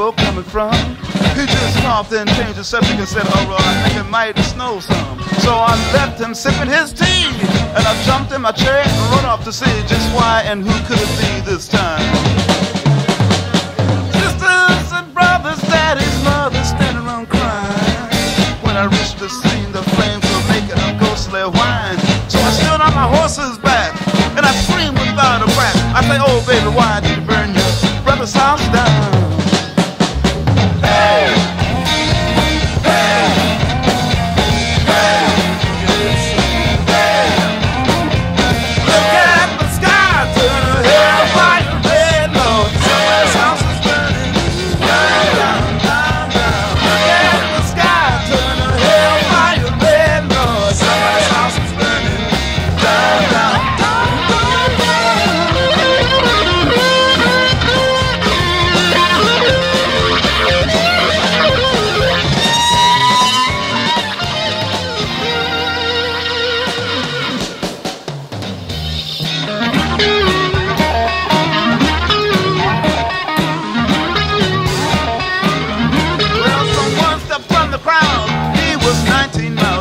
smoke coming from? He just coughed and changed the subject and said, oh, well, I think it might snow some. So I left him sipping his tea, and I jumped in my chair and run off to see just why and who could it be this time. Sisters and brothers, daddy's mother standing around crying. When I reached the scene, the flames were making a ghostly whine. So I stood on my horse's back, and I screamed without a crack. I say, oh baby, why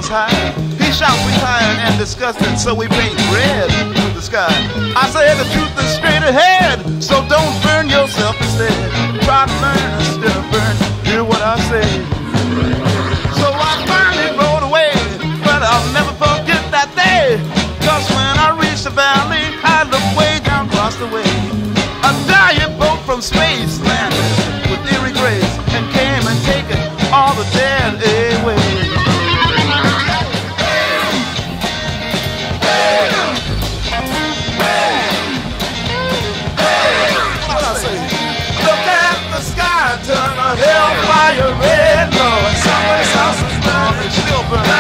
19 miles high. He shouts retired and disgusted, so we paint red to the sky. I said the truth is straight ahead, so don't burn yourself instead. Try to learn instead of burn. Hear what I say. So I finally rode away, but I'll never forget that day. Cause when I reached the valley, I looked way down across the way. A giant boat from space hellfire red, Lord. Somebody's house is burning, burning.